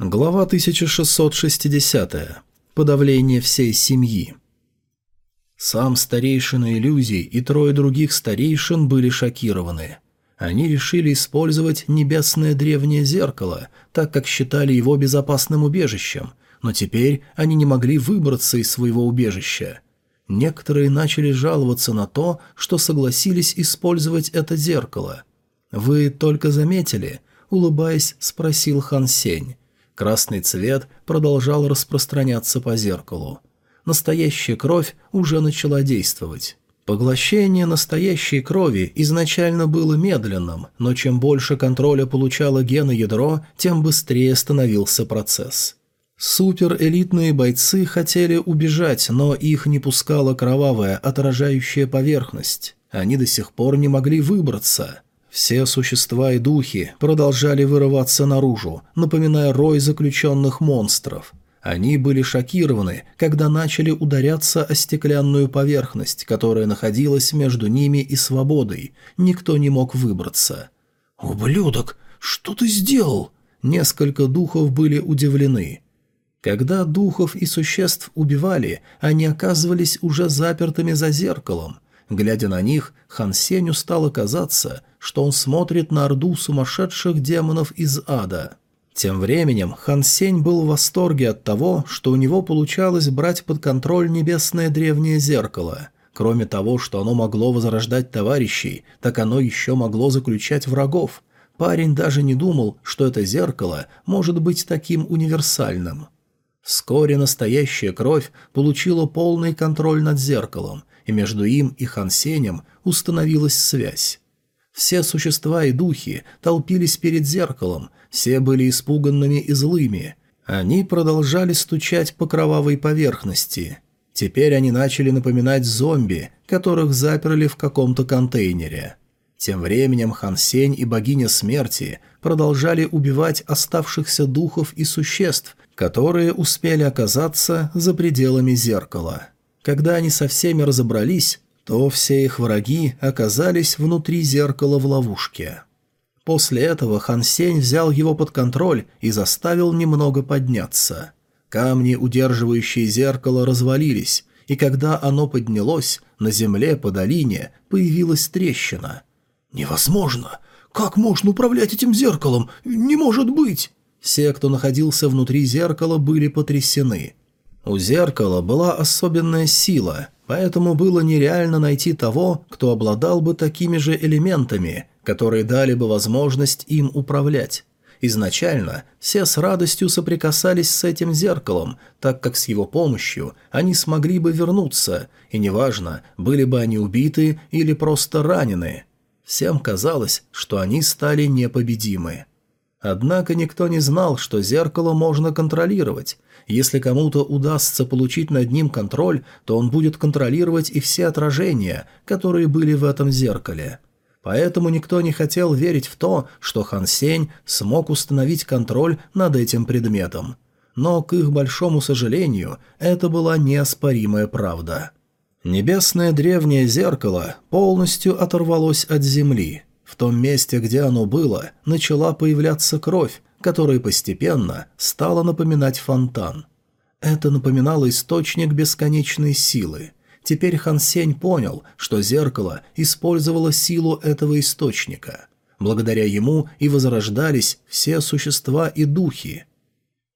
Глава 1660. Подавление всей семьи. Сам старейшина иллюзий и трое других старейшин были шокированы. Они решили использовать небесное древнее зеркало, так как считали его безопасным убежищем, но теперь они не могли выбраться из своего убежища. Некоторые начали жаловаться на то, что согласились использовать это зеркало. «Вы только заметили?» – улыбаясь, спросил Хан Сень. Красный цвет продолжал распространяться по зеркалу. Настоящая кровь уже начала действовать. Поглощение настоящей крови изначально было медленным, но чем больше контроля получало геноядро, тем быстрее становился процесс. Суперэлитные бойцы хотели убежать, но их не пускала кровавая отражающая поверхность. Они до сих пор не могли выбраться. Все существа и духи продолжали вырываться наружу, напоминая рой заключенных монстров. Они были шокированы, когда начали ударяться о стеклянную поверхность, которая находилась между ними и свободой. Никто не мог выбраться. «Ублюдок, что ты сделал?» Несколько духов были удивлены. Когда духов и существ убивали, они оказывались уже запертыми за зеркалом. Глядя на них, Хан Сеню стало казаться, что он смотрит на орду сумасшедших демонов из ада. Тем временем Хан Сень был в восторге от того, что у него получалось брать под контроль небесное древнее зеркало. Кроме того, что оно могло возрождать товарищей, так оно еще могло заключать врагов. Парень даже не думал, что это зеркало может быть таким универсальным. Вскоре настоящая кровь получила полный контроль над зеркалом, и между им и Хан Сенем установилась связь. Все существа и духи толпились перед зеркалом, все были испуганными и злыми. Они продолжали стучать по кровавой поверхности. Теперь они начали напоминать зомби, которых заперли в каком-то контейнере. Тем временем Хан Сень и богиня смерти продолжали убивать оставшихся духов и существ, которые успели оказаться за пределами зеркала. Когда они со всеми разобрались, то все их враги оказались внутри зеркала в ловушке. После этого Хан Сень взял его под контроль и заставил немного подняться. Камни, удерживающие зеркало, развалились, и когда оно поднялось, на земле по долине появилась трещина. «Невозможно! Как можно управлять этим зеркалом? Не может быть!» Все, кто находился внутри зеркала, были потрясены. У зеркала была особенная сила, Поэтому было нереально найти того, кто обладал бы такими же элементами, которые дали бы возможность им управлять. Изначально все с радостью соприкасались с этим зеркалом, так как с его помощью они смогли бы вернуться, и неважно, были бы они убиты или просто ранены. Всем казалось, что они стали непобедимы. Однако никто не знал, что зеркало можно контролировать, если кому-то удастся получить над ним контроль, то он будет контролировать и все отражения, которые были в этом зеркале. Поэтому никто не хотел верить в то, что Хан Сень смог установить контроль над этим предметом. Но, к их большому сожалению, это была неоспоримая правда. Небесное древнее зеркало полностью оторвалось от земли. В том месте, где оно было, начала появляться кровь, которая постепенно стала напоминать фонтан. Это напоминало источник бесконечной силы. Теперь Хан Сень понял, что зеркало использовало силу этого источника. Благодаря ему и возрождались все существа и духи.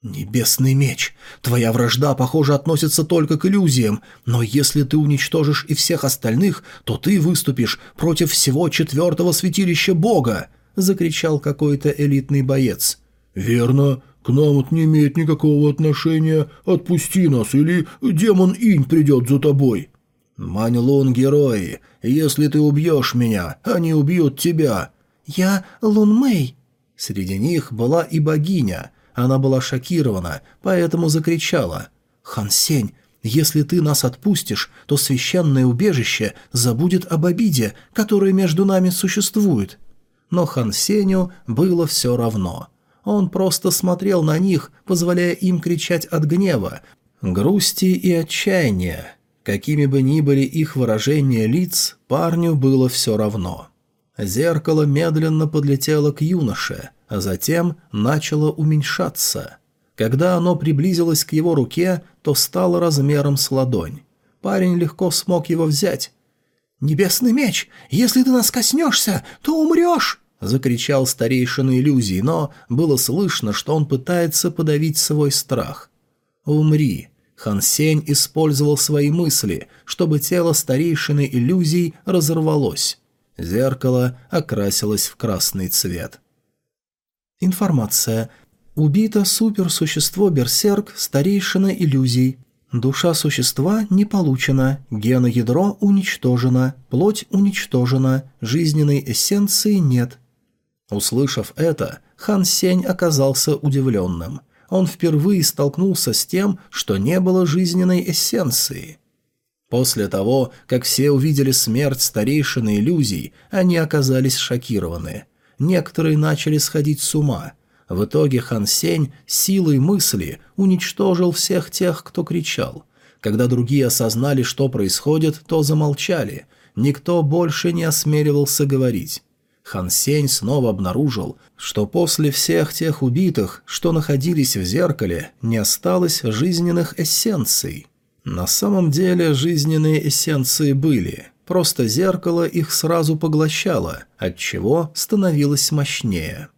«Небесный меч! Твоя вражда, похоже, относится только к иллюзиям, но если ты уничтожишь и всех остальных, то ты выступишь против всего четвертого святилища Бога!» — закричал какой-то элитный боец. «Верно. К нам это не имеет никакого отношения. Отпусти нас, или демон Инь придет за тобой». «Маньлун герои. Если ты убьешь меня, они убьют тебя». «Я Лун Мэй». Среди них была и богиня. Она была шокирована, поэтому закричала. «Хан Сень, если ты нас отпустишь, то священное убежище забудет об обиде, которая между нами существует». Но Хан Сеню было все равно. Он просто смотрел на них, позволяя им кричать от гнева, грусти и отчаяния. Какими бы ни были их выражения лиц, парню было все равно. Зеркало медленно подлетело к юноше, а затем начало уменьшаться. Когда оно приблизилось к его руке, то стало размером с ладонь. Парень легко смог его взять. «Небесный меч! Если ты нас коснешься, то умрешь!» — закричал старейшина иллюзий, но было слышно, что он пытается подавить свой страх. «Умри!» Хан Сень использовал свои мысли, чтобы тело старейшины иллюзий разорвалось. Зеркало окрасилось в красный цвет. Информация. Убито суперсущество Берсерк, старейшина иллюзий. Душа существа не получена, геноядро уничтожено, плоть уничтожена, жизненной эссенции нет. Услышав это, Хан Сень оказался удивленным. Он впервые столкнулся с тем, что не было жизненной эссенции. После того, как все увидели смерть старейшины иллюзий, они оказались шокированы. Некоторые начали сходить с ума. В итоге Хан Сень силой мысли уничтожил всех тех, кто кричал. Когда другие осознали, что происходит, то замолчали. Никто больше не осмеливался говорить. Хан Сень снова обнаружил, что после всех тех убитых, что находились в зеркале, не осталось жизненных эссенций. На самом деле жизненные эссенции были, просто зеркало их сразу поглощало, отчего становилось мощнее.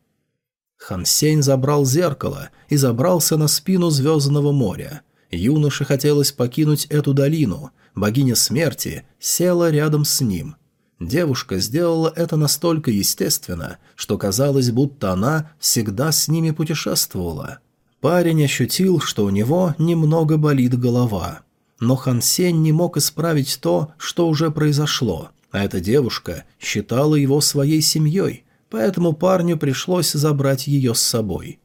Хан Сень забрал зеркало и забрался на спину Звездного моря. Юноше хотелось покинуть эту долину, богиня смерти села рядом с ним – Девушка сделала это настолько естественно, что казалось, будто она всегда с ними путешествовала. Парень ощутил, что у него немного болит голова. Но Хан Сень не мог исправить то, что уже произошло, а эта девушка считала его своей семьей, поэтому парню пришлось забрать ее с собой.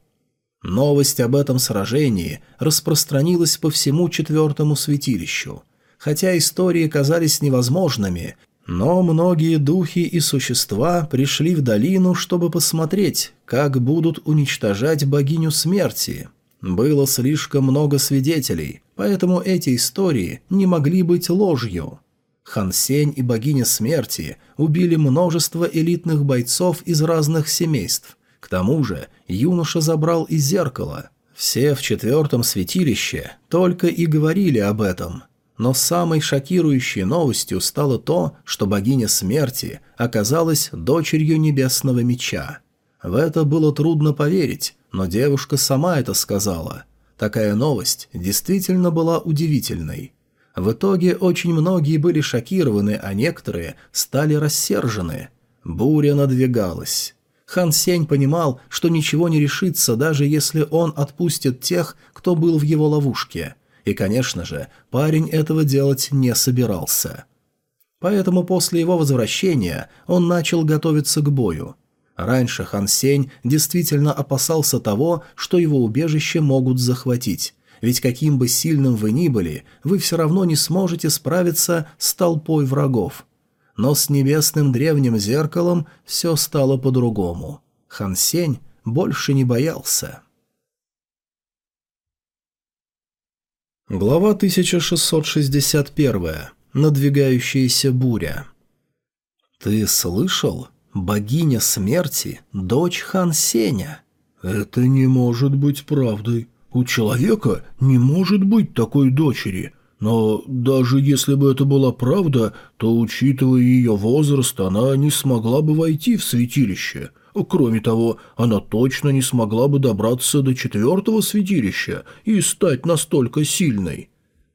Новость об этом сражении распространилась по всему четвертому святилищу. Хотя истории казались невозможными, но многие духи и существа пришли в долину, чтобы посмотреть, как будут уничтожать богиню смерти. Было слишком много свидетелей, поэтому эти истории не могли быть ложью. Хансень и богиня смерти убили множество элитных бойцов из разных семейств. К тому же юноша забрал и зеркало. Все в четвертом святилище только и говорили об этом – но самой шокирующей новостью стало то, что богиня смерти оказалась дочерью небесного меча. В это было трудно поверить, но девушка сама это сказала. Такая новость действительно была удивительной. В итоге очень многие были шокированы, а некоторые стали рассержены. Буря надвигалась. Хан Сень понимал, что ничего не решится, даже если он отпустит тех, кто был в его ловушке – и, конечно же, парень этого делать не собирался. Поэтому после его возвращения он начал готовиться к бою. Раньше Хан Сень действительно опасался того, что его убежище могут захватить, ведь каким бы сильным вы ни были, вы все равно не сможете справиться с толпой врагов. Но с небесным древним зеркалом все стало по-другому. Хан Сень больше не боялся. Глава 1661. Надвигающаяся буря. «Ты слышал? Богиня смерти – дочь Хан Сеня». «Это не может быть правдой. У человека не может быть такой дочери. Но даже если бы это была правда, то, учитывая ее возраст, она не смогла бы войти в святилище». Кроме того, она точно не смогла бы добраться до четвертого святилища и стать настолько сильной.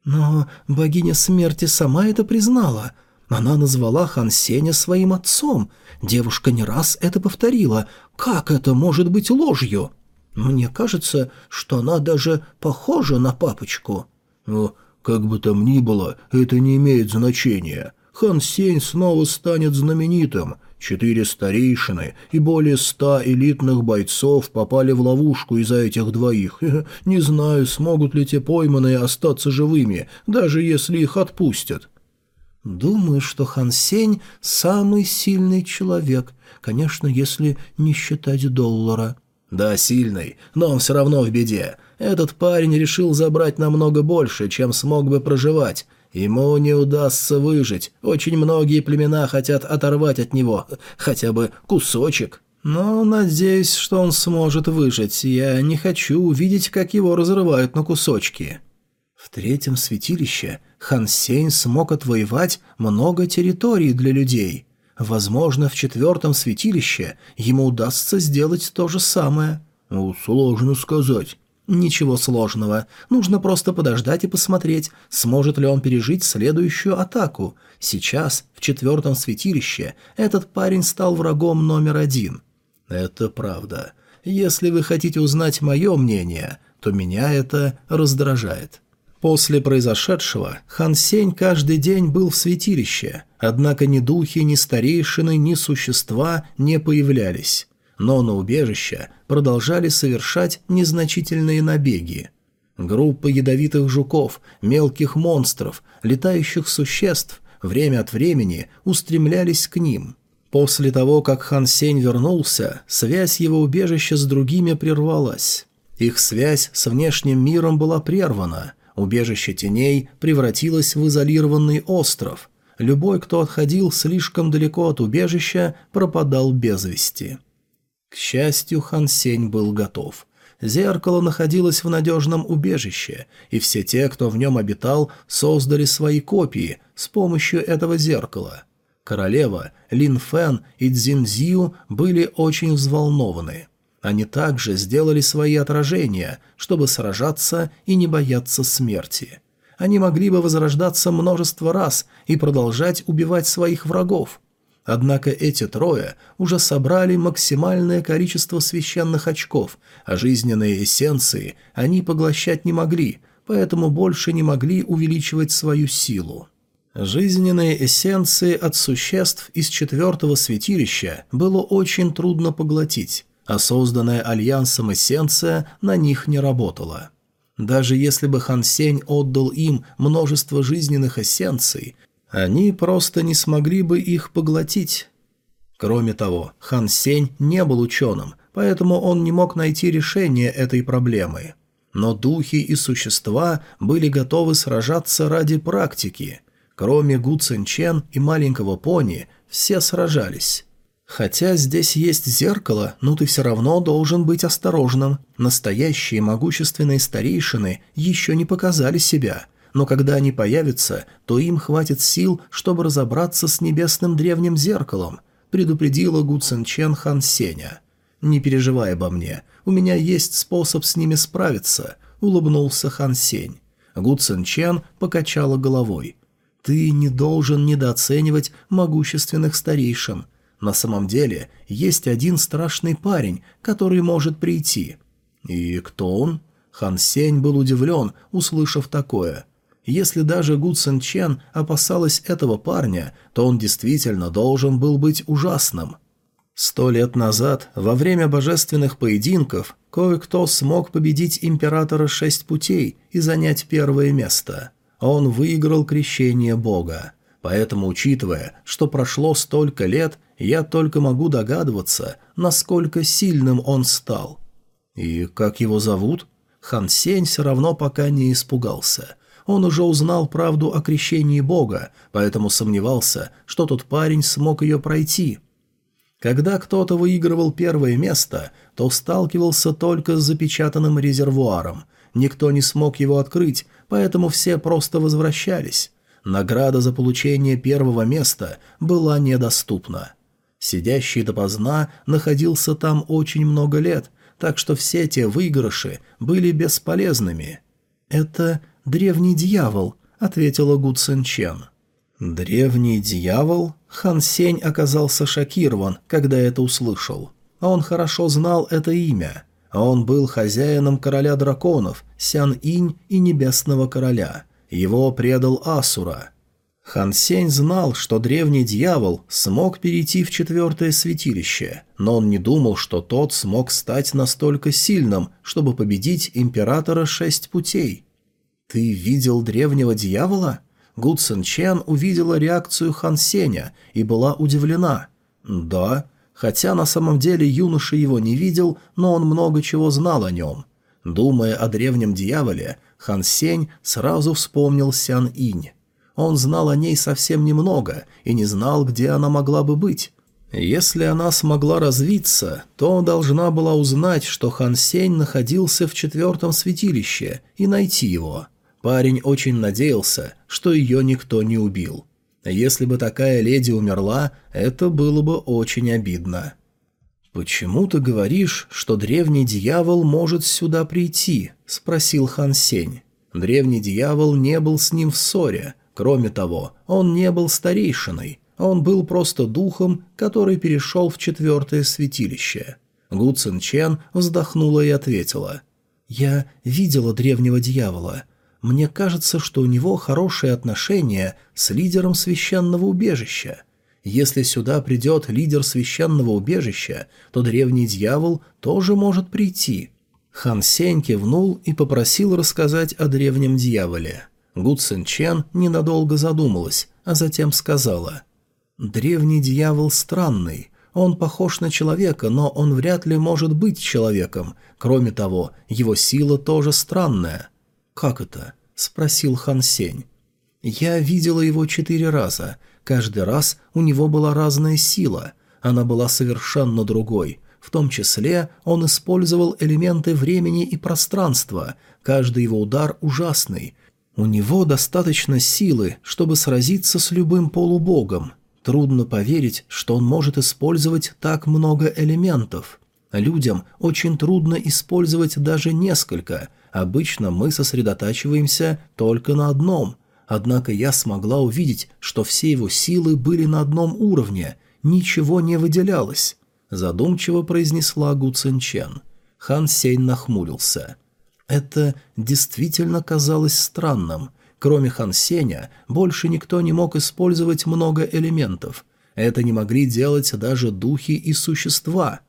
Но богиня смерти сама это признала. Она назвала Хан Сеня своим отцом. Девушка не раз это повторила. Как это может быть ложью? Мне кажется, что она даже похожа на папочку. Но, как бы там ни было, это не имеет значения. Хан Сень снова станет знаменитым – Четыре старейшины и более ста элитных бойцов попали в ловушку из-за этих двоих. Не знаю, смогут ли те пойманные остаться живыми, даже если их отпустят. Думаю, что Хан Сень – самый сильный человек, конечно, если не считать доллара. Да, сильный, но он все равно в беде. Этот парень решил забрать намного больше, чем смог бы проживать. Ему не удастся выжить. Очень многие племена хотят оторвать от него хотя бы кусочек. Но надеюсь, что он сможет выжить. Я не хочу увидеть, как его разрывают на кусочки. В третьем святилище Хан Сень смог отвоевать много территорий для людей. Возможно, в четвертом святилище ему удастся сделать то же самое. Ну, сложно сказать. Ничего сложного. Нужно просто подождать и посмотреть, сможет ли он пережить следующую атаку. Сейчас, в четвертом святилище, этот парень стал врагом номер один. Это правда. Если вы хотите узнать мое мнение, то меня это раздражает. После произошедшего Хан Сень каждый день был в святилище, однако ни духи, ни старейшины, ни существа не появлялись но на убежище продолжали совершать незначительные набеги. Группа ядовитых жуков, мелких монстров, летающих существ время от времени устремлялись к ним. После того, как Хан Сень вернулся, связь его убежища с другими прервалась. Их связь с внешним миром была прервана, убежище теней превратилось в изолированный остров. Любой, кто отходил слишком далеко от убежища, пропадал без вести. К счастью, Хан Сень был готов. Зеркало находилось в надежном убежище, и все те, кто в нем обитал, создали свои копии с помощью этого зеркала. Королева, Лин Фэн и Цзин Зию были очень взволнованы. Они также сделали свои отражения, чтобы сражаться и не бояться смерти. Они могли бы возрождаться множество раз и продолжать убивать своих врагов. Однако эти трое уже собрали максимальное количество священных очков, а жизненные эссенции они поглощать не могли, поэтому больше не могли увеличивать свою силу. Жизненные эссенции от существ из четвертого святилища было очень трудно поглотить, а созданная альянсом эссенция на них не работала. Даже если бы Хан Сень отдал им множество жизненных эссенций, они просто не смогли бы их поглотить. Кроме того, Хан Сень не был ученым, поэтому он не мог найти решение этой проблемы. Но духи и существа были готовы сражаться ради практики. Кроме Гу Цин Чен и маленького пони, все сражались. Хотя здесь есть зеркало, но ты все равно должен быть осторожным. Настоящие могущественные старейшины еще не показали себя – но когда они появятся, то им хватит сил, чтобы разобраться с небесным древним зеркалом», предупредила Гу Цин Чен Хан Сеня. «Не переживай обо мне, у меня есть способ с ними справиться», — улыбнулся Хан Сень. Гу Цин Чен покачала головой. «Ты не должен недооценивать могущественных старейшин. На самом деле есть один страшный парень, который может прийти». «И кто он?» Хан Сень был удивлен, услышав такое. Если даже Гу Цин Чен опасалась этого парня, то он действительно должен был быть ужасным. Сто лет назад, во время божественных поединков, кое-кто смог победить императора Шесть Путей и занять первое место. Он выиграл крещение Бога. Поэтому, учитывая, что прошло столько лет, я только могу догадываться, насколько сильным он стал. И как его зовут? Хан Сень все равно пока не испугался – он уже узнал правду о крещении Бога, поэтому сомневался, что тот парень смог ее пройти. Когда кто-то выигрывал первое место, то сталкивался только с запечатанным резервуаром. Никто не смог его открыть, поэтому все просто возвращались. Награда за получение первого места была недоступна. Сидящий допоздна находился там очень много лет, так что все те выигрыши были бесполезными. Это древний дьявол», — ответила Гу Цин Чен. «Древний дьявол?» Хан Сень оказался шокирован, когда это услышал. Он хорошо знал это имя. Он был хозяином короля драконов, Сян-Инь и Небесного короля. Его предал Асура. Хан Сень знал, что древний дьявол смог перейти в четвертое святилище, но он не думал, что тот смог стать настолько сильным, чтобы победить императора шесть путей. «Ты видел древнего дьявола?» Гу Цин Чен увидела реакцию Хан Сеня и была удивлена. «Да». Хотя на самом деле юноша его не видел, но он много чего знал о нем. Думая о древнем дьяволе, Хан Сень сразу вспомнил Сян Инь. Он знал о ней совсем немного и не знал, где она могла бы быть. Если она смогла развиться, то должна была узнать, что Хан Сень находился в четвертом святилище, и найти его. Парень очень надеялся, что ее никто не убил. Если бы такая леди умерла, это было бы очень обидно. «Почему ты говоришь, что древний дьявол может сюда прийти?» – спросил Хан Сень. Древний дьявол не был с ним в ссоре. Кроме того, он не был старейшиной. Он был просто духом, который перешел в четвертое святилище. Гу Цин Чен вздохнула и ответила. «Я видела древнего дьявола. Мне кажется, что у него хорошие отношения с лидером священного убежища. Если сюда придет лидер священного убежища, то древний дьявол тоже может прийти». Хан Сень кивнул и попросил рассказать о древнем дьяволе. Гу Цин Чен ненадолго задумалась, а затем сказала – Древний дьявол странный. Он похож на человека, но он вряд ли может быть человеком. Кроме того, его сила тоже странная. «Как это?» – спросил Хан Сень. «Я видела его четыре раза. Каждый раз у него была разная сила. Она была совершенно другой. В том числе он использовал элементы времени и пространства. Каждый его удар ужасный. У него достаточно силы, чтобы сразиться с любым полубогом. Трудно поверить, что он может использовать так много элементов. Людям очень трудно использовать даже несколько. Обычно мы сосредотачиваемся только на одном. Однако я смогла увидеть, что все его силы были на одном уровне, ничего не выделялось. Задумчиво произнесла Гу Цинчен. Хан Сень нахмурился. Это действительно казалось странным – Кроме Хан Сеня, больше никто не мог использовать много элементов. Это не могли делать даже духи и существа.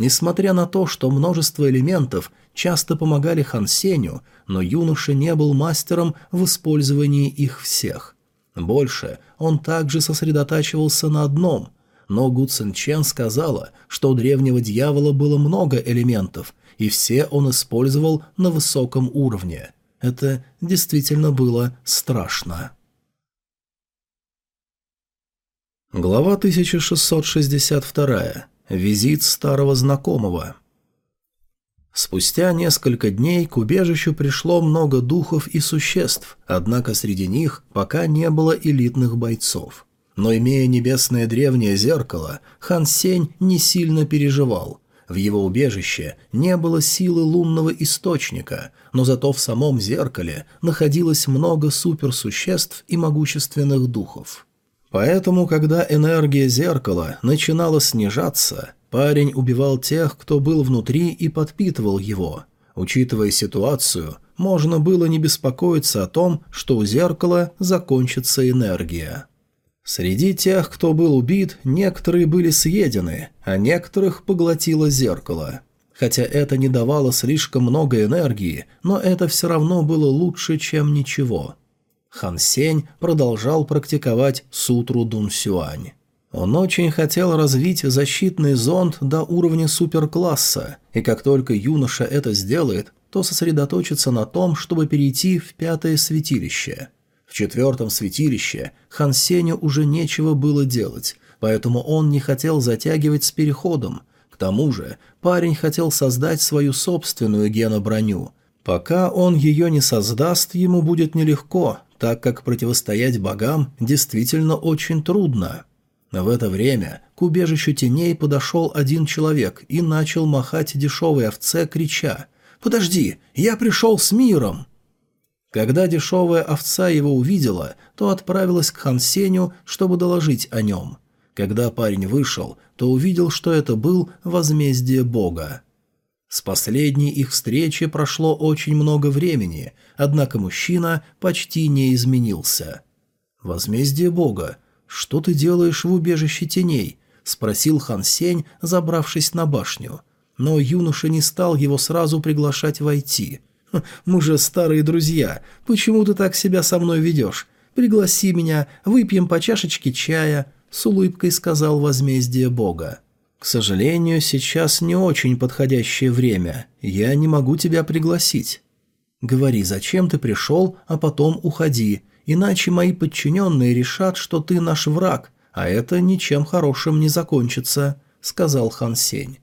Несмотря на то, что множество элементов часто помогали Хан Сеню, но юноша не был мастером в использовании их всех. Больше он также сосредотачивался на одном – но Гу Цин Чен сказала, что у древнего дьявола было много элементов, и все он использовал на высоком уровне. Это действительно было страшно. Глава 1662. Визит старого знакомого. Спустя несколько дней к убежищу пришло много духов и существ, однако среди них пока не было элитных бойцов. Но имея небесное древнее зеркало, Хан Сень не сильно переживал – в его убежище не было силы лунного источника, но зато в самом зеркале находилось много суперсуществ и могущественных духов. Поэтому, когда энергия зеркала начинала снижаться, парень убивал тех, кто был внутри и подпитывал его. Учитывая ситуацию, можно было не беспокоиться о том, что у зеркала закончится энергия. Среди тех, кто был убит, некоторые были съедены, а некоторых поглотило зеркало. Хотя это не давало слишком много энергии, но это все равно было лучше, чем ничего. Хан Сень продолжал практиковать сутру Дун Сюань. Он очень хотел развить защитный зонд до уровня суперкласса, и как только юноша это сделает, то сосредоточится на том, чтобы перейти в пятое святилище – в четвертом святилище Хан Сеню уже нечего было делать, поэтому он не хотел затягивать с переходом. К тому же парень хотел создать свою собственную геноброню. Пока он ее не создаст, ему будет нелегко, так как противостоять богам действительно очень трудно. В это время к убежищу теней подошел один человек и начал махать дешевой овце, крича «Подожди, я пришел с миром!» Когда дешевая овца его увидела, то отправилась к Хансеню, чтобы доложить о нем. Когда парень вышел, то увидел, что это был возмездие бога. С последней их встречи прошло очень много времени, однако мужчина почти не изменился. «Возмездие бога, что ты делаешь в убежище теней?» — спросил Хан Сень, забравшись на башню. Но юноша не стал его сразу приглашать войти — мы же старые друзья. Почему ты так себя со мной ведешь? Пригласи меня, выпьем по чашечке чая», — с улыбкой сказал возмездие Бога. «К сожалению, сейчас не очень подходящее время. Я не могу тебя пригласить». «Говори, зачем ты пришел, а потом уходи, иначе мои подчиненные решат, что ты наш враг», а это ничем хорошим не закончится», — сказал Хан Сень.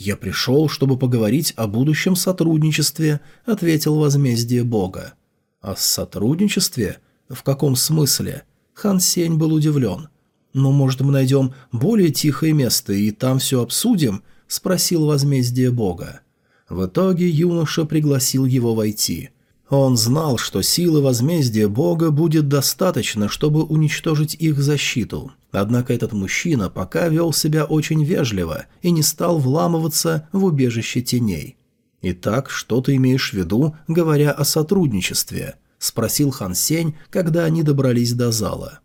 «Я пришел, чтобы поговорить о будущем сотрудничестве», — ответил возмездие Бога. «О сотрудничестве? В каком смысле?» Хан Сень был удивлен. «Ну, может, мы найдем более тихое место и там все обсудим?» — спросил возмездие Бога. В итоге юноша пригласил его войти. Он знал, что силы возмездия Бога будет достаточно, чтобы уничтожить их защиту. Однако этот мужчина пока вел себя очень вежливо и не стал вламываться в убежище теней. «Итак, что ты имеешь в виду, говоря о сотрудничестве?» – спросил Хан Сень, когда они добрались до зала.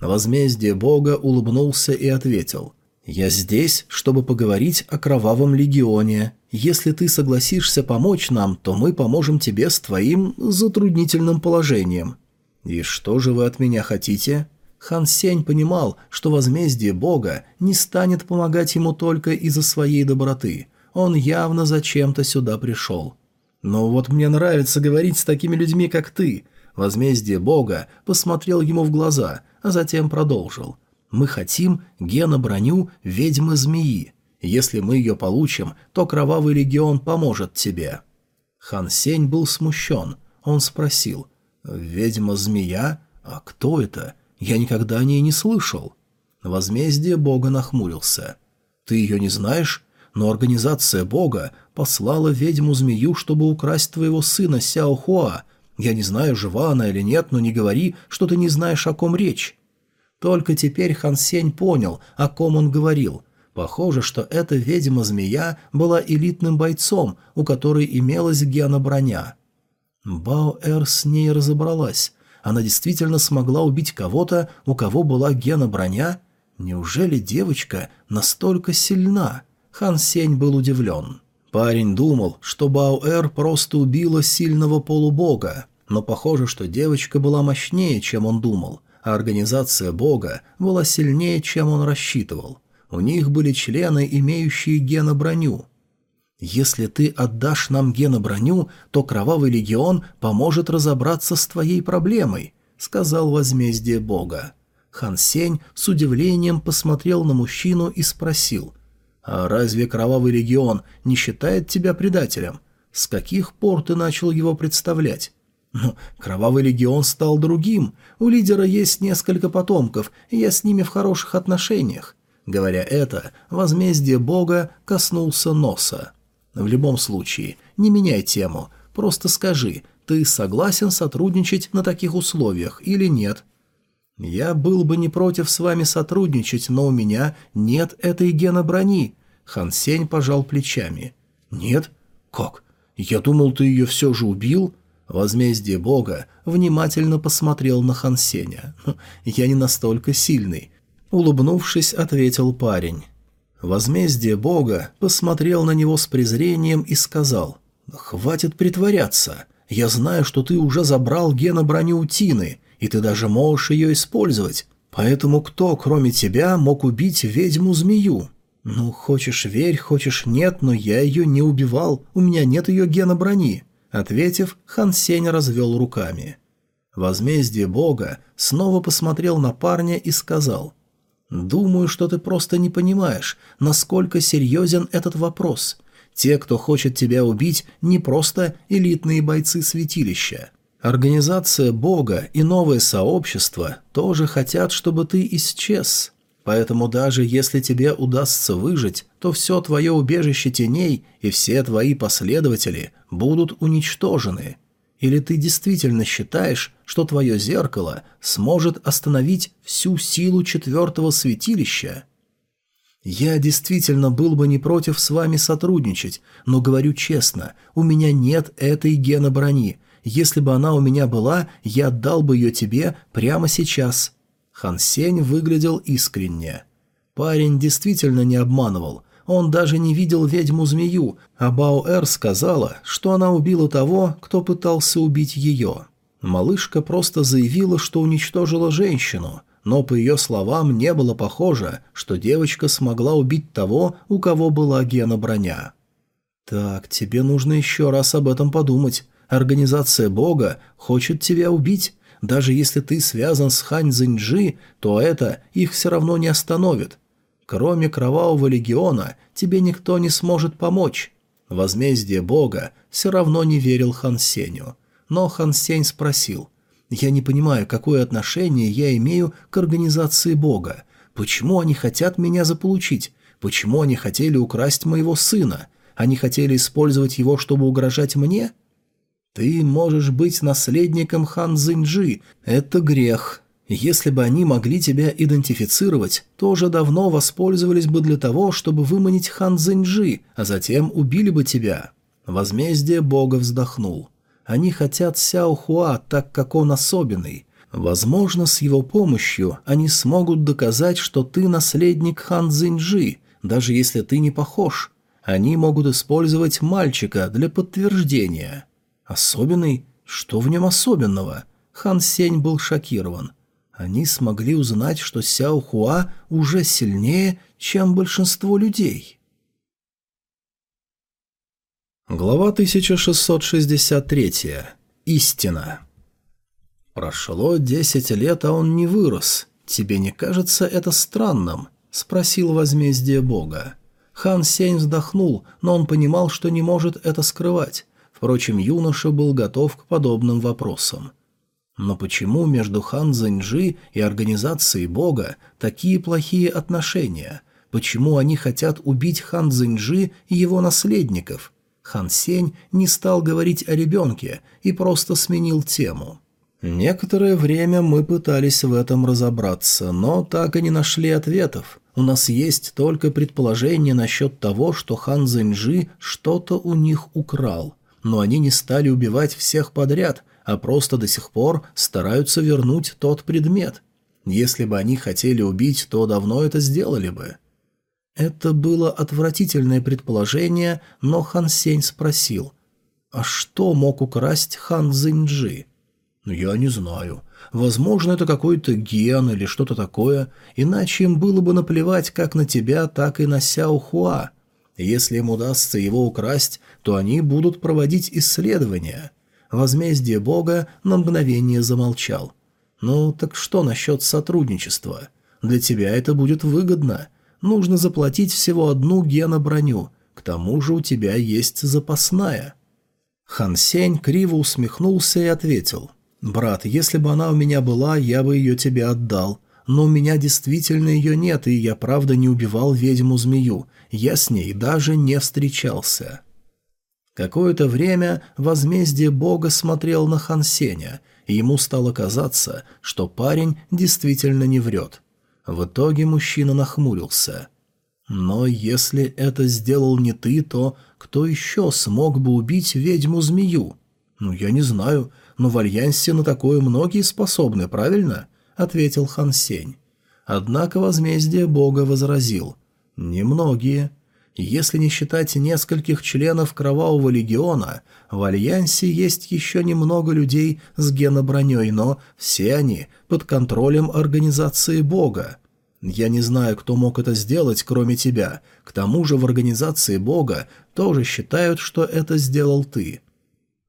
Возмездие Бога улыбнулся и ответил – «Я здесь, чтобы поговорить о Кровавом Легионе. Если ты согласишься помочь нам, то мы поможем тебе с твоим затруднительным положением». «И что же вы от меня хотите?» Хан Сень понимал, что возмездие Бога не станет помогать ему только из-за своей доброты. Он явно зачем-то сюда пришел. «Но вот мне нравится говорить с такими людьми, как ты». Возмездие Бога посмотрел ему в глаза, а затем продолжил – мы хотим геноброню ведьмы-змеи. Если мы ее получим, то Кровавый Легион поможет тебе». Хан Сень был смущен. Он спросил, «Ведьма-змея? А кто это? Я никогда о ней не слышал». Возмездие Бога нахмурился. «Ты ее не знаешь? Но организация Бога послала ведьму-змею, чтобы украсть твоего сына Сяо Хуа. Я не знаю, жива она или нет, но не говори, что ты не знаешь, о ком речь. Только теперь Хан Сень понял, о ком он говорил. Похоже, что эта ведьма-змея была элитным бойцом, у которой имелась гена-броня. Бао-Эр с ней разобралась. Она действительно смогла убить кого-то, у кого была гена-броня? Неужели девочка настолько сильна? Хан Сень был удивлен. Парень думал, что Бао-Эр просто убила сильного полубога, но похоже, что девочка была мощнее, чем он думал а организация Бога была сильнее, чем он рассчитывал. У них были члены, имеющие геноброню. «Если ты отдашь нам геноброню, то Кровавый Легион поможет разобраться с твоей проблемой», — сказал возмездие Бога. Хан Сень с удивлением посмотрел на мужчину и спросил, «А разве Кровавый Легион не считает тебя предателем? С каких пор ты начал его представлять?» Кровавый Легион стал другим. У лидера есть несколько потомков, и я с ними в хороших отношениях. Говоря это, возмездие Бога коснулся носа. В любом случае, не меняй тему, просто скажи, ты согласен сотрудничать на таких условиях или нет? Я был бы не против с вами сотрудничать, но у меня нет этой гена брони. Хан Сень пожал плечами. Нет? Как? Я думал, ты ее все же убил? Возмездие Бога внимательно посмотрел на Хансеня. «Хм, «Я не настолько сильный», — улыбнувшись, ответил парень. Возмездие Бога посмотрел на него с презрением и сказал, «Хватит притворяться. Я знаю, что ты уже забрал гена Тины, и ты даже можешь ее использовать. Поэтому кто, кроме тебя, мог убить ведьму-змею? Ну, хочешь верь, хочешь нет, но я ее не убивал, у меня нет ее гена брони». Ответив, Хан Сень развел руками. Возмездие Бога снова посмотрел на парня и сказал, «Думаю, что ты просто не понимаешь, насколько серьезен этот вопрос. Те, кто хочет тебя убить, не просто элитные бойцы святилища. Организация Бога и новое сообщество тоже хотят, чтобы ты исчез. Поэтому даже если тебе удастся выжить, то все твое убежище теней и все твои последователи будут уничтожены. Или ты действительно считаешь, что твое зеркало сможет остановить всю силу четвертого святилища? Я действительно был бы не против с вами сотрудничать, но говорю честно, у меня нет этой гена брони. Если бы она у меня была, я отдал бы ее тебе прямо сейчас. Хан Сень выглядел искренне. Парень действительно не обманывал. Он даже не видел ведьму-змею, а Баоэр сказала, что она убила того, кто пытался убить ее. Малышка просто заявила, что уничтожила женщину, но по ее словам не было похоже, что девочка смогла убить того, у кого была гена броня. «Так, тебе нужно еще раз об этом подумать. Организация Бога хочет тебя убить. Даже если ты связан с Хань Цзиньджи, то это их все равно не остановит. Кроме Кровавого Легиона, тебе никто не сможет помочь. Возмездие Бога все равно не верил Хан Сеню. Но Хан Сень спросил, «Я не понимаю, какое отношение я имею к организации Бога. Почему они хотят меня заполучить? Почему они хотели украсть моего сына? Они хотели использовать его, чтобы угрожать мне?» «Ты можешь быть наследником Хан Цзиньджи. Это грех. Если бы они могли тебя идентифицировать, то уже давно воспользовались бы для того, чтобы выманить Хан Цзиньджи, а затем убили бы тебя». Возмездие бога вздохнул. Они хотят Сяо Хуа, так как он особенный. Возможно, с его помощью они смогут доказать, что ты наследник Хан Цзиньджи, даже если ты не похож. Они могут использовать мальчика для подтверждения. Особенный? Что в нем особенного? Хан Сень был шокирован. Они смогли узнать, что Сяо Хуа уже сильнее, чем большинство людей. Глава 1663. Истина. «Прошло десять лет, а он не вырос. Тебе не кажется это странным?» — спросил возмездие бога. Хан Сень вздохнул, но он понимал, что не может это скрывать. Впрочем, юноша был готов к подобным вопросам. Но почему между Хан Цзэньджи и организацией Бога такие плохие отношения? Почему они хотят убить Хан Цзэньджи и его наследников? Хан Сень не стал говорить о ребенке и просто сменил тему. Некоторое время мы пытались в этом разобраться, но так и не нашли ответов. У нас есть только предположение насчет того, что Хан Цзэньджи что-то у них украл но они не стали убивать всех подряд, а просто до сих пор стараются вернуть тот предмет. Если бы они хотели убить, то давно это сделали бы. Это было отвратительное предположение, но Хан Сень спросил, «А что мог украсть Хан Цзиньджи?» «Ну, «Я не знаю. Возможно, это какой-то ген или что-то такое, иначе им было бы наплевать как на тебя, так и на Сяо Хуа. Если им удастся его украсть, то они будут проводить исследования. Возмездие Бога на мгновение замолчал. «Ну, так что насчет сотрудничества? Для тебя это будет выгодно. Нужно заплатить всего одну гена-броню. К тому же у тебя есть запасная». Хан Сень криво усмехнулся и ответил. «Брат, если бы она у меня была, я бы ее тебе отдал но у меня действительно ее нет, и я правда не убивал ведьму-змею. Я с ней даже не встречался. Какое-то время возмездие бога смотрел на Хансеня, и ему стало казаться, что парень действительно не врет. В итоге мужчина нахмурился. «Но если это сделал не ты, то кто еще смог бы убить ведьму-змею? Ну, я не знаю, но в Альянсе на такое многие способны, правильно?» — ответил Хан Сень. Однако возмездие бога возразил. «Немногие. Если не считать нескольких членов Кровавого Легиона, в Альянсе есть еще немного людей с геноброней, но все они под контролем Организации Бога. Я не знаю, кто мог это сделать, кроме тебя. К тому же в Организации Бога тоже считают, что это сделал ты.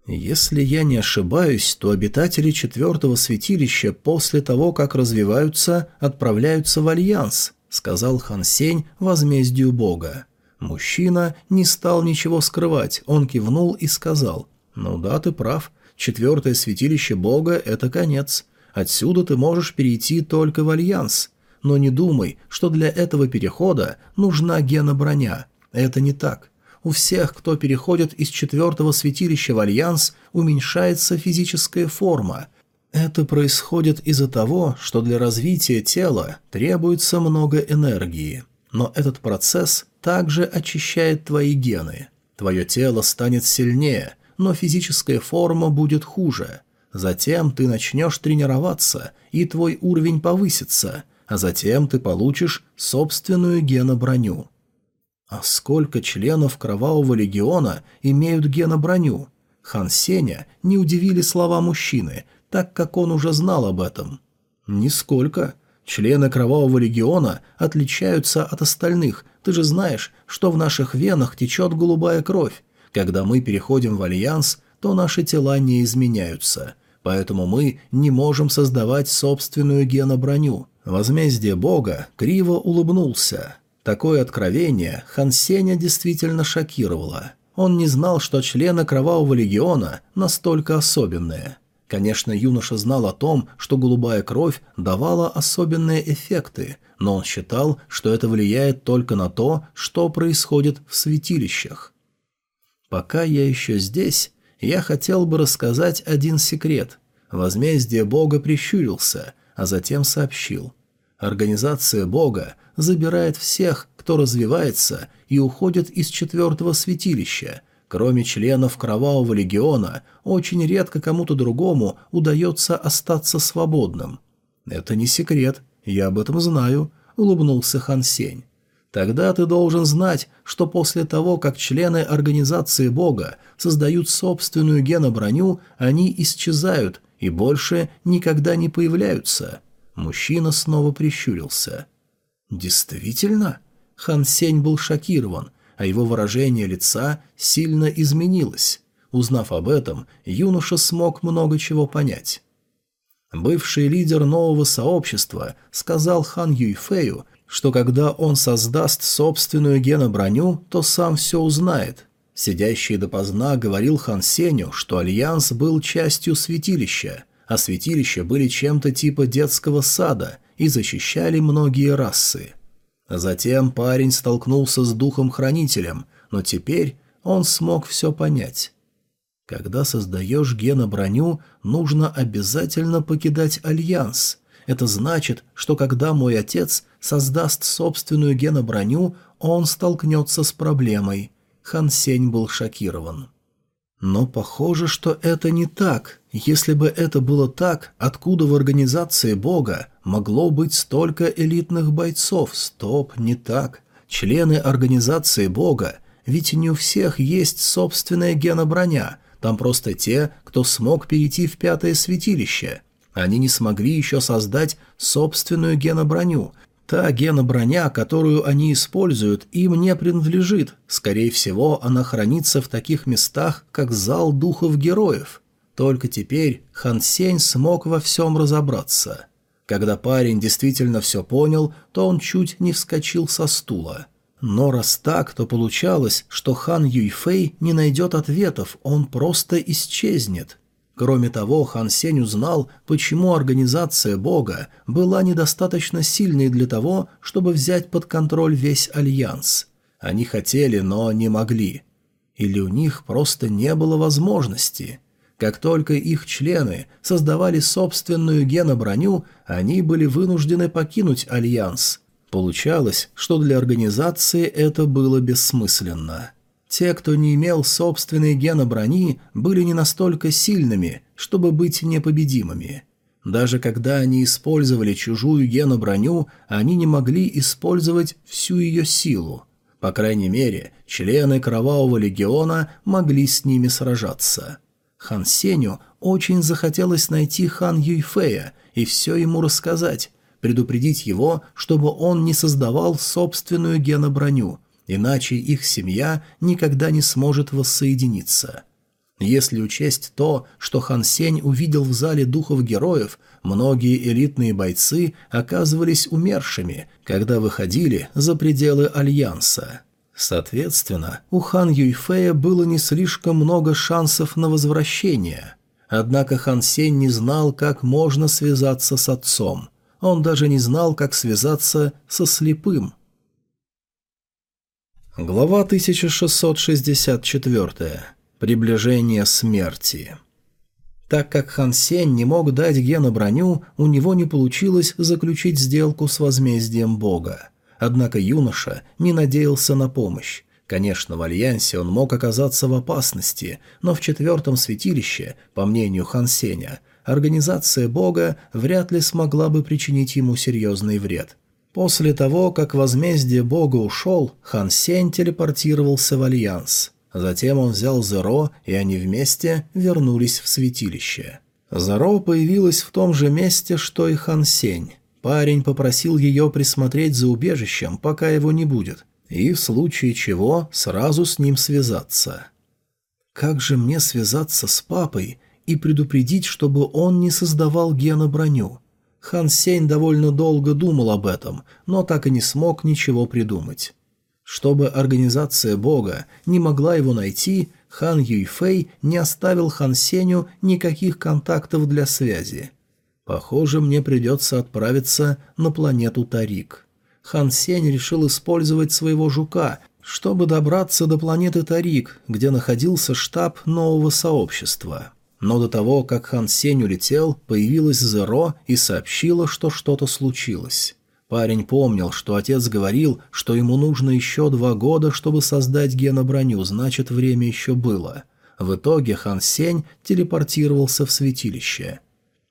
Если я не ошибаюсь, то обитатели четвертого святилища после того, как развиваются, отправляются в Альянс, сказал Хан Сень возмездию бога. Мужчина не стал ничего скрывать, он кивнул и сказал, «Ну да, ты прав, четвертое святилище бога – это конец. Отсюда ты можешь перейти только в Альянс. Но не думай, что для этого перехода нужна гена-броня. Это не так. У всех, кто переходит из четвертого святилища в Альянс, уменьшается физическая форма. Это происходит из-за того, что для развития тела требуется много энергии. Но этот процесс также очищает твои гены. Твое тело станет сильнее, но физическая форма будет хуже. Затем ты начнешь тренироваться, и твой уровень повысится, а затем ты получишь собственную геноброню. А сколько членов Кровавого Легиона имеют геноброню? Хан Сеня не удивили слова мужчины, так как он уже знал об этом. Нисколько. Члены Кровавого Легиона отличаются от остальных. Ты же знаешь, что в наших венах течет голубая кровь. Когда мы переходим в Альянс, то наши тела не изменяются. поэтому мы не можем создавать собственную геноброню. Возмездие бога криво улыбнулся. Такое откровение Хан Сеня действительно шокировало. Он не знал, что члены Кровавого Легиона настолько особенные. Конечно, юноша знал о том, что голубая кровь давала особенные эффекты, но он считал, что это влияет только на то, что происходит в святилищах. Пока я еще здесь, я хотел бы рассказать один секрет. Возмездие Бога прищурился, а затем сообщил. Организация Бога забирает всех, кто развивается и уходит из четвертого святилища. Кроме членов Кровавого Легиона, очень редко кому-то другому удается остаться свободным. Это не секрет, я об этом знаю, улыбнулся Хан Сень. Тогда ты должен знать, что после того, как члены Организации Бога создают собственную геноброню, они исчезают и больше никогда не появляются. Мужчина снова прищурился. «Действительно?» Хан Сень был шокирован, а его выражение лица сильно изменилось. Узнав об этом, юноша смог много чего понять. Бывший лидер нового сообщества сказал Хан Юйфею, что когда он создаст собственную геноброню, то сам все узнает. Сидящий допоздна говорил Хан Сеню, что Альянс был частью святилища, а святилища были чем-то типа детского сада и защищали многие расы. Затем парень столкнулся с духом-хранителем, но теперь он смог все понять. Когда создаешь геноброню, нужно обязательно покидать Альянс – это значит, что когда мой отец создаст собственную геноброню, он столкнется с проблемой. Хан Сень был шокирован. Но похоже, что это не так. Если бы это было так, откуда в организации Бога могло быть столько элитных бойцов? Стоп, не так. Члены организации Бога, ведь не у всех есть собственная геноброня, там просто те, кто смог перейти в пятое святилище. Они не смогли еще создать собственную геноброню. Та геноброня, которую они используют, им не принадлежит. Скорее всего, она хранится в таких местах, как зал духов героев. Только теперь Хан Сень смог во всем разобраться. Когда парень действительно все понял, то он чуть не вскочил со стула. Но раз так, то получалось, что хан Юйфэй не найдет ответов, он просто исчезнет. Кроме того, Хан Сень узнал, почему организация Бога была недостаточно сильной для того, чтобы взять под контроль весь Альянс. Они хотели, но не могли. Или у них просто не было возможности. Как только их члены создавали собственную геноброню, они были вынуждены покинуть Альянс. Получалось, что для организации это было бессмысленно. Те, кто не имел собственной геноброни, были не настолько сильными, чтобы быть непобедимыми. Даже когда они использовали чужую геноброню, они не могли использовать всю ее силу. По крайней мере, члены Кровавого Легиона могли с ними сражаться. Хан Сеню очень захотелось найти хан Юйфея и все ему рассказать, предупредить его, чтобы он не создавал собственную геноброню – иначе их семья никогда не сможет воссоединиться. Если учесть то, что Хан Сень увидел в зале духов героев, многие элитные бойцы оказывались умершими, когда выходили за пределы Альянса. Соответственно, у Хан Юйфея было не слишком много шансов на возвращение. Однако Хан Сень не знал, как можно связаться с отцом. Он даже не знал, как связаться со слепым – Глава 1664. Приближение смерти. Так как Хан Сень не мог дать Гену броню, у него не получилось заключить сделку с возмездием бога. Однако юноша не надеялся на помощь. Конечно, в Альянсе он мог оказаться в опасности, но в четвертом святилище, по мнению Хан Сеня, организация бога вряд ли смогла бы причинить ему серьезный вред – После того, как возмездие бога ушел, Хан Сень телепортировался в Альянс. Затем он взял Зеро, и они вместе вернулись в святилище. Зеро появилась в том же месте, что и Хан Сень. Парень попросил ее присмотреть за убежищем, пока его не будет, и в случае чего сразу с ним связаться. «Как же мне связаться с папой и предупредить, чтобы он не создавал геноброню. Хан Сень довольно долго думал об этом, но так и не смог ничего придумать. Чтобы организация Бога не могла его найти, хан Юйфэй не оставил хан Сеню никаких контактов для связи. Похоже, мне придется отправиться на планету Тарик. Хан Сень решил использовать своего жука, чтобы добраться до планеты Тарик, где находился штаб нового сообщества. Но до того, как Хан Сень улетел, появилась Зеро и сообщила, что что-то случилось. Парень помнил, что отец говорил, что ему нужно еще два года, чтобы создать геноброню, значит, время еще было. В итоге Хан Сень телепортировался в святилище.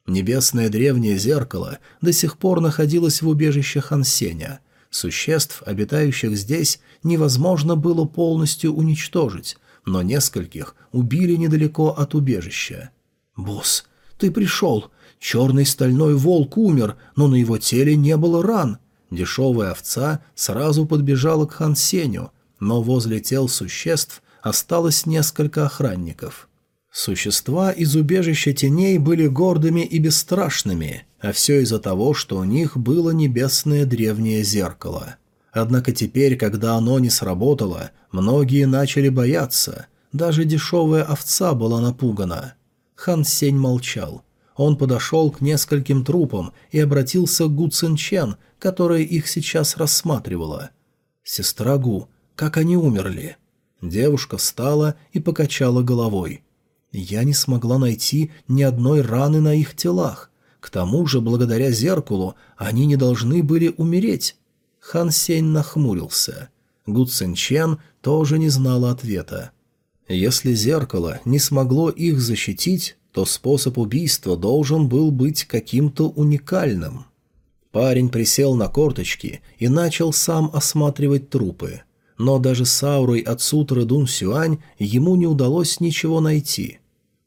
Небесное древнее зеркало до сих пор находилось в убежище Хан Сеня. Существ, обитающих здесь, невозможно было полностью уничтожить, но нескольких убили недалеко от убежища. «Босс, ты пришел! Черный стальной волк умер, но на его теле не было ран!» Дешевая овца сразу подбежала к Хан Сеню, но возле тел существ осталось несколько охранников. Существа из убежища теней были гордыми и бесстрашными, а все из-за того, что у них было небесное древнее зеркало. Однако теперь, когда оно не сработало, многие начали бояться. Даже дешевая овца была напугана. Хан Сень молчал. Он подошел к нескольким трупам и обратился к Гу Цинчен, которая их сейчас рассматривала. «Сестра Гу, как они умерли?» Девушка встала и покачала головой. «Я не смогла найти ни одной раны на их телах. К тому же, благодаря зеркалу, они не должны были умереть. Хан Сень нахмурился. Гу Цинчен тоже не знала ответа. Если зеркало не смогло их защитить, то способ убийства должен был быть каким-то уникальным. Парень присел на корточки и начал сам осматривать трупы. Но даже с аурой от сутры Дун Сюань ему не удалось ничего найти.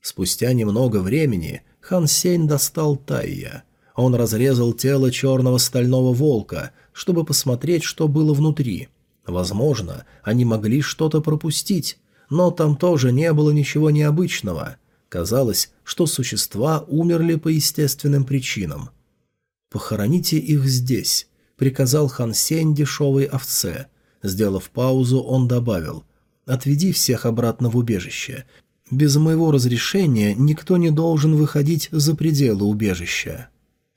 Спустя немного времени Хан Сень достал Тайя. Он разрезал тело черного стального волка, чтобы посмотреть, что было внутри. Возможно, они могли что-то пропустить, но там тоже не было ничего необычного. Казалось, что существа умерли по естественным причинам. «Похороните их здесь», — приказал Хан Сень дешевой овце. Сделав паузу, он добавил, «Отведи всех обратно в убежище. Без моего разрешения никто не должен выходить за пределы убежища».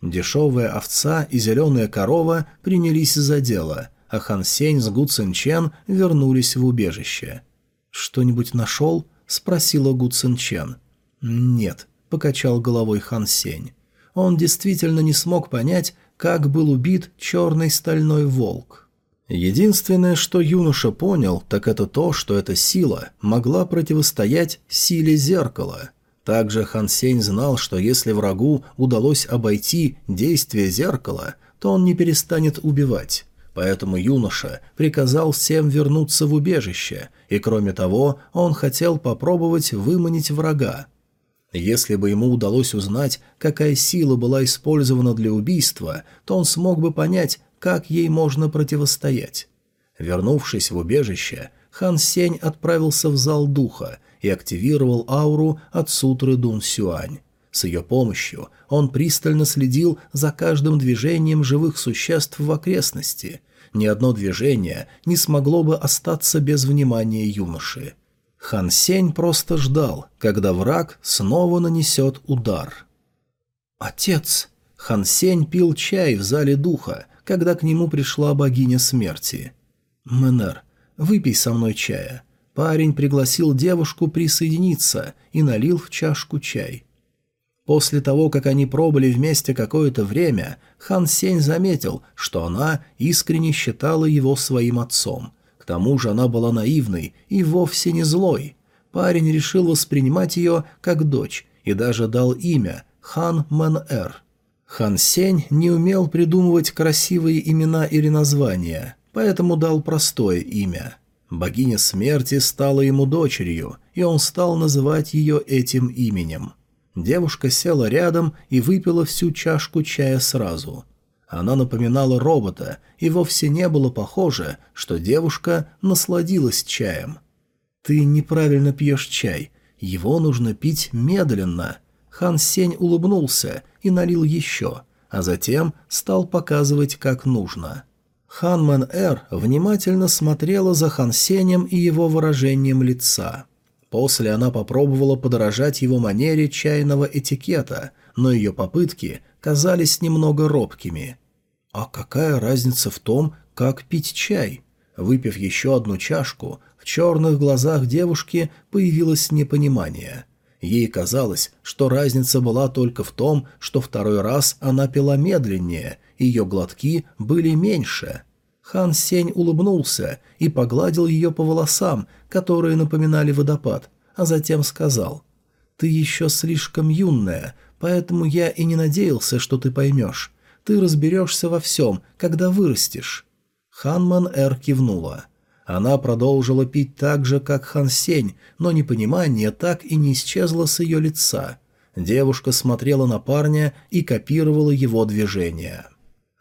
Дешевая овца и зеленая корова принялись за дело, а Хан Сень с Гу Цин Чен вернулись в убежище. «Что-нибудь нашел?» — спросила Гу Цин Чен. «Нет», — покачал головой Хан Сень. Он действительно не смог понять, как был убит черный стальной волк. Единственное, что юноша понял, так это то, что эта сила могла противостоять силе зеркала — также Хан Сень знал, что если врагу удалось обойти действие зеркала, то он не перестанет убивать. Поэтому юноша приказал всем вернуться в убежище, и кроме того, он хотел попробовать выманить врага. Если бы ему удалось узнать, какая сила была использована для убийства, то он смог бы понять, как ей можно противостоять. Вернувшись в убежище, Хан Сень отправился в зал духа и активировал ауру от сутры Дун Сюань. С ее помощью он пристально следил за каждым движением живых существ в окрестности. Ни одно движение не смогло бы остаться без внимания юноши. Хан Сень просто ждал, когда враг снова нанесет удар. «Отец!» Хан Сень пил чай в зале духа, когда к нему пришла богиня смерти. «Мэнер, выпей со мной чая. Парень пригласил девушку присоединиться и налил в чашку чай. После того, как они пробыли вместе какое-то время, Хан Сень заметил, что она искренне считала его своим отцом. К тому же она была наивной и вовсе не злой. Парень решил воспринимать ее как дочь и даже дал имя Хан Мэн-Эр. Хан Сень не умел придумывать красивые имена или названия, поэтому дал простое имя – Богиня смерти стала ему дочерью, и он стал называть ее этим именем. Девушка села рядом и выпила всю чашку чая сразу. Она напоминала робота, и вовсе не было похоже, что девушка насладилась чаем. «Ты неправильно пьешь чай. Его нужно пить медленно. Хан Сень улыбнулся и налил еще, а затем стал показывать, как нужно. Хан Мэн Эр внимательно смотрела за Хан Сенем и его выражением лица. После она попробовала подражать его манере чайного этикета, но ее попытки казались немного робкими. А какая разница в том, как пить чай? Выпив еще одну чашку, в черных глазах девушки появилось непонимание. Ей казалось, что разница была только в том, что второй раз она пила медленнее, ее глотки были меньше. Хан Сень улыбнулся и погладил ее по волосам, которые напоминали водопад, а затем сказал, «Ты еще слишком юная, поэтому я и не надеялся, что ты поймешь. Ты разберешься во всем, когда вырастешь». Ханман Эр кивнула. Она продолжила пить так же, как Хан Сень, но непонимание так и не исчезло с ее лица. Девушка смотрела на парня и копировала его движения.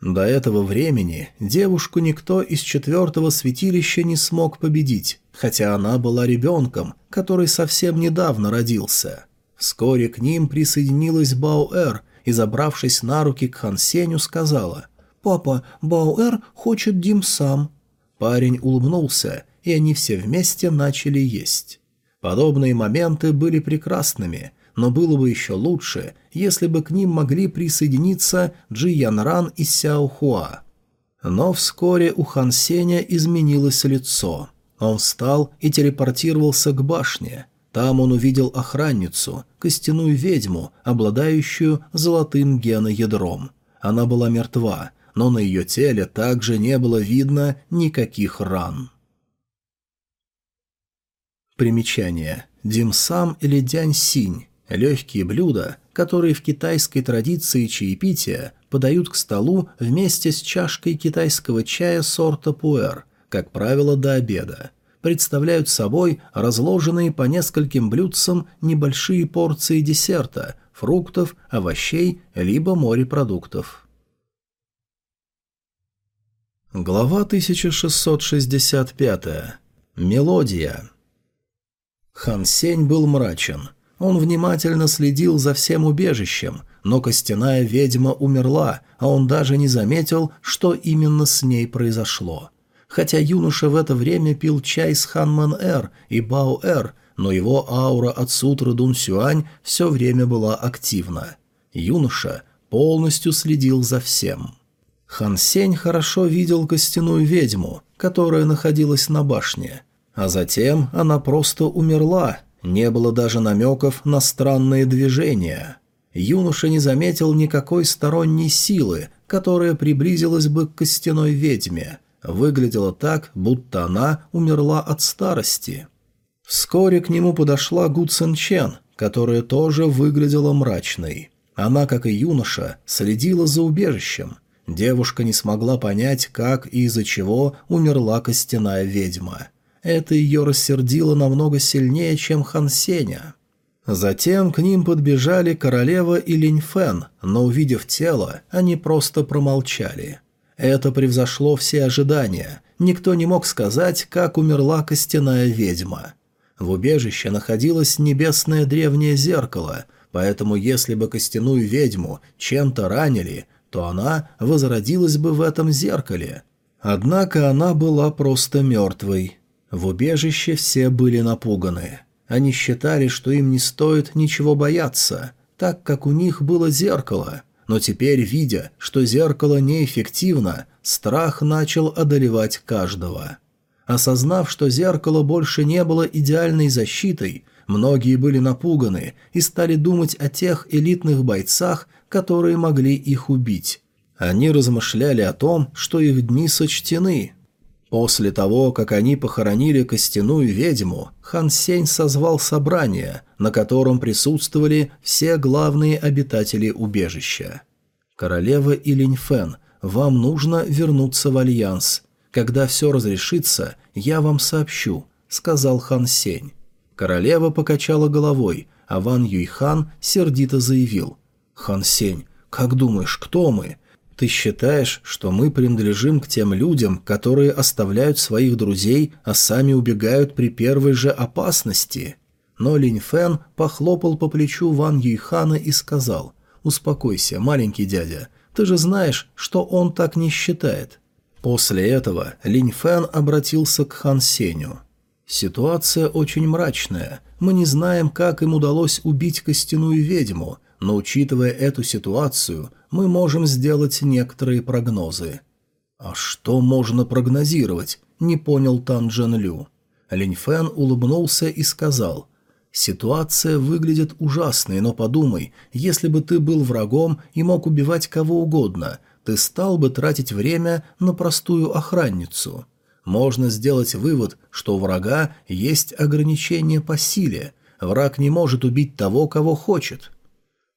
До этого времени девушку никто из четвертого святилища не смог победить, хотя она была ребенком, который совсем недавно родился. Вскоре к ним присоединилась Баоэр и, забравшись на руки к Хан Сеню, сказала «Папа, Баоэр хочет Дим сам». Парень улыбнулся, и они все вместе начали есть. Подобные моменты были прекрасными, но было бы еще лучше, если бы к ним могли присоединиться Джи Ян Ран и Сяо Хуа. Но вскоре у Хан Сеня изменилось лицо. Он встал и телепортировался к башне. Там он увидел охранницу, костяную ведьму, обладающую золотым геноядром. Она была мертва, но на ее теле также не было видно никаких ран. Примечание. Димсам или дянь-синь – легкие блюда, которые в китайской традиции чаепития подают к столу вместе с чашкой китайского чая сорта пуэр, как правило, до обеда. Представляют собой разложенные по нескольким блюдцам небольшие порции десерта, фруктов, овощей либо морепродуктов. Глава 1665. Мелодия. Хан Сень был мрачен. Он внимательно следил за всем убежищем, но костяная ведьма умерла, а он даже не заметил, что именно с ней произошло. Хотя юноша в это время пил чай с Ханман Эр и Бао Эр, но его аура от сутры Дун Сюань все время была активна. Юноша полностью следил за всем. Хан Сень хорошо видел костяную ведьму, которая находилась на башне. А затем она просто умерла, не было даже намеков на странные движения. Юноша не заметил никакой сторонней силы, которая приблизилась бы к костяной ведьме. Выглядело так, будто она умерла от старости. Вскоре к нему подошла Гу Цин Чен, которая тоже выглядела мрачной. Она, как и юноша, следила за убежищем – Девушка не смогла понять, как и из-за чего умерла костяная ведьма. Это ее рассердило намного сильнее, чем Хан Сеня. Затем к ним подбежали королева и Линьфен, но увидев тело, они просто промолчали. Это превзошло все ожидания. Никто не мог сказать, как умерла костяная ведьма. В убежище находилось небесное древнее зеркало, поэтому если бы костяную ведьму чем-то ранили, то она возродилась бы в этом зеркале. Однако она была просто мертвой. В убежище все были напуганы. Они считали, что им не стоит ничего бояться, так как у них было зеркало. Но теперь, видя, что зеркало неэффективно, страх начал одолевать каждого. Осознав, что зеркало больше не было идеальной защитой, многие были напуганы и стали думать о тех элитных бойцах, которые могли их убить. Они размышляли о том, что их дни сочтены. После того, как они похоронили костяную ведьму, Хан Сень созвал собрание, на котором присутствовали все главные обитатели убежища. «Королева Илиньфен, вам нужно вернуться в Альянс. Когда все разрешится, я вам сообщу», — сказал Хан Сень. Королева покачала головой, а Ван Юйхан сердито заявил. «Хан Сень, как думаешь, кто мы? Ты считаешь, что мы принадлежим к тем людям, которые оставляют своих друзей, а сами убегают при первой же опасности?» Но Линь Фэн похлопал по плечу Ван Юйхана и сказал «Успокойся, маленький дядя, ты же знаешь, что он так не считает». После этого Линь Фэн обратился к Хан Сеню. «Ситуация очень мрачная. Мы не знаем, как им удалось убить костяную ведьму, но, учитывая эту ситуацию, мы можем сделать некоторые прогнозы». «А что можно прогнозировать?» – не понял Тан Джен Лю. Линь Фэн улыбнулся и сказал – Ситуация выглядит ужасной, но подумай, если бы ты был врагом и мог убивать кого угодно, ты стал бы тратить время на простую охранницу. Можно сделать вывод, что у врага есть ограничения по силе. Враг не может убить того, кого хочет.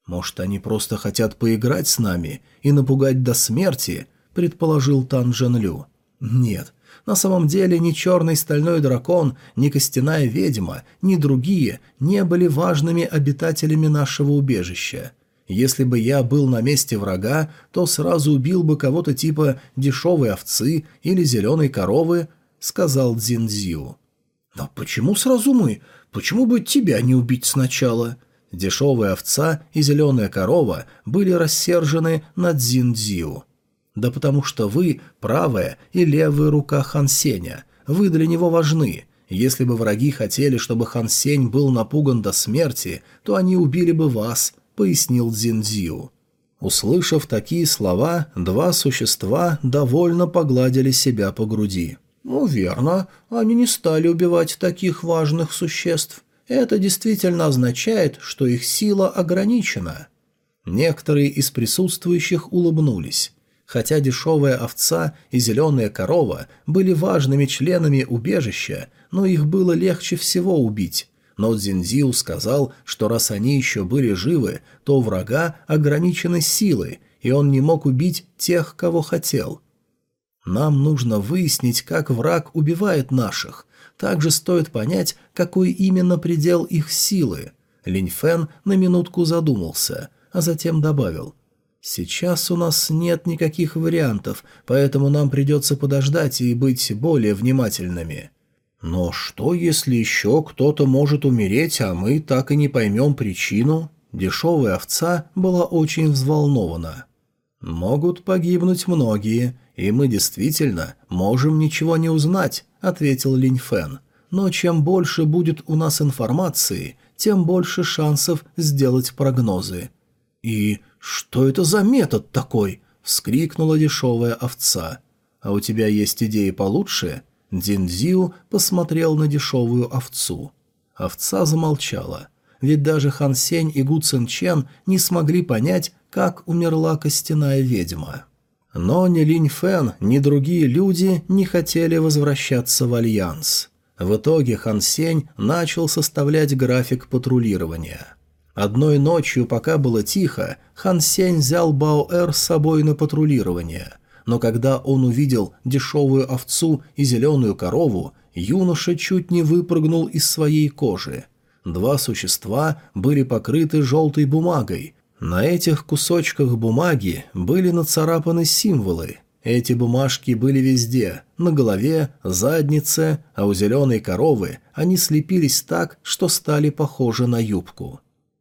Может, они просто хотят поиграть с нами и напугать до смерти, предположил Тан Джен Лю. Нет, на самом деле ни черный стальной дракон, ни костяная ведьма, ни другие не были важными обитателями нашего убежища. Если бы я был на месте врага, то сразу убил бы кого-то типа дешевой овцы или зеленой коровы, сказал Дзиндзю. Но почему сразу мы? Почему бы тебя не убить сначала? Дешевая овца и зеленая корова были рассержены на Дзиндзю. Да потому что вы – правая и левая рука Хан Сеня. Вы для него важны. Если бы враги хотели, чтобы Хан Сень был напуган до смерти, то они убили бы вас, пояснил Дзиндзю. Услышав такие слова, два существа довольно погладили себя по груди. «Ну, верно. Они не стали убивать таких важных существ. Это действительно означает, что их сила ограничена». Некоторые из присутствующих улыбнулись. Хотя дешевая овца и зеленая корова были важными членами убежища, но их было легче всего убить. Но Дзинзиу сказал, что раз они еще были живы, то врага ограничены силы, и он не мог убить тех, кого хотел. Нам нужно выяснить, как враг убивает наших. Также стоит понять, какой именно предел их силы. Линь Фэн на минутку задумался, а затем добавил – «Сейчас у нас нет никаких вариантов, поэтому нам придется подождать и быть более внимательными». «Но что, если еще кто-то может умереть, а мы так и не поймем причину?» Дешевая овца была очень взволнована. «Могут погибнуть многие, и мы действительно можем ничего не узнать», — ответил Линь Фэн. «Но чем больше будет у нас информации, тем больше шансов сделать прогнозы». «И «Что это за метод такой?» — вскрикнула дешевая овца. «А у тебя есть идеи получше?» Динзиу посмотрел на дешевую овцу. Овца замолчала. Ведь даже Хан Сень и Гу Цин Чен не смогли понять, как умерла костяная ведьма. Но ни Линь Фэн, ни другие люди не хотели возвращаться в Альянс. В итоге Хан Сень начал составлять график патрулирования. Одной ночью, пока было тихо, Хан Сень взял Баоэр с собой на патрулирование. Но когда он увидел дешевую овцу и зеленую корову, юноша чуть не выпрыгнул из своей кожи. Два существа были покрыты желтой бумагой. На этих кусочках бумаги были нацарапаны символы. Эти бумажки были везде – на голове, заднице, а у зеленой коровы они слепились так, что стали похожи на юбку.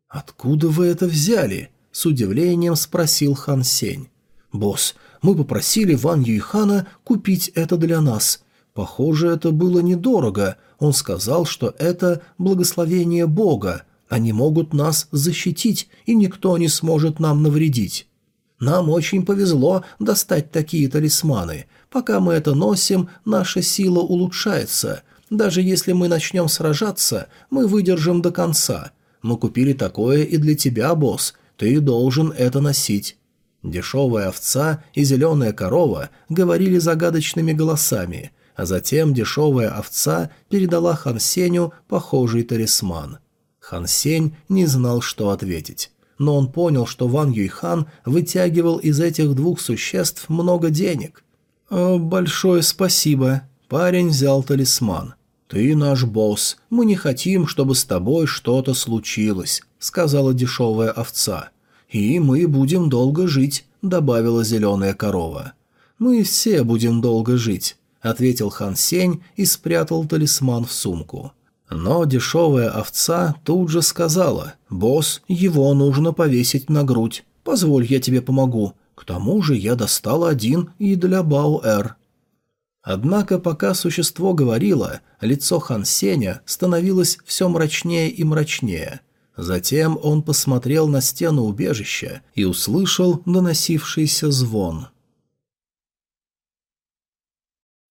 «Откуда вы это взяли?» – с удивлением спросил Хан Сень. «Босс, мы попросили Ван Юйхана купить это для нас. Похоже, это было недорого. Он сказал, что это благословение Бога. Они могут нас защитить, и никто не сможет нам навредить. Нам очень повезло достать такие талисманы. Пока мы это носим, наша сила улучшается. Даже если мы начнем сражаться, мы выдержим до конца». Мы купили такое и для тебя, босс. Ты должен это носить». Дешевая овца и зеленая корова говорили загадочными голосами, а затем дешевая овца передала Хан Сеню похожий талисман. Хан Сень не знал, что ответить. Но он понял, что Ван Юйхан вытягивал из этих двух существ много денег. «Э, «Большое спасибо». Парень взял талисман. «Ты наш босс, мы не хотим, чтобы с тобой что-то случилось», — сказала дешевая овца. «И мы будем долго жить», — добавила зеленая корова. «Мы все будем долго жить», — ответил Хан Сень и спрятал талисман в сумку. Но дешевая овца тут же сказала, «Босс, его нужно повесить на грудь. Позволь, я тебе помогу. К тому же я достал один и для Бао-Эр». Однако, пока существо говорило, лицо Хан Сеня становилось все мрачнее и мрачнее. Затем он посмотрел на стену убежища и услышал доносившийся звон –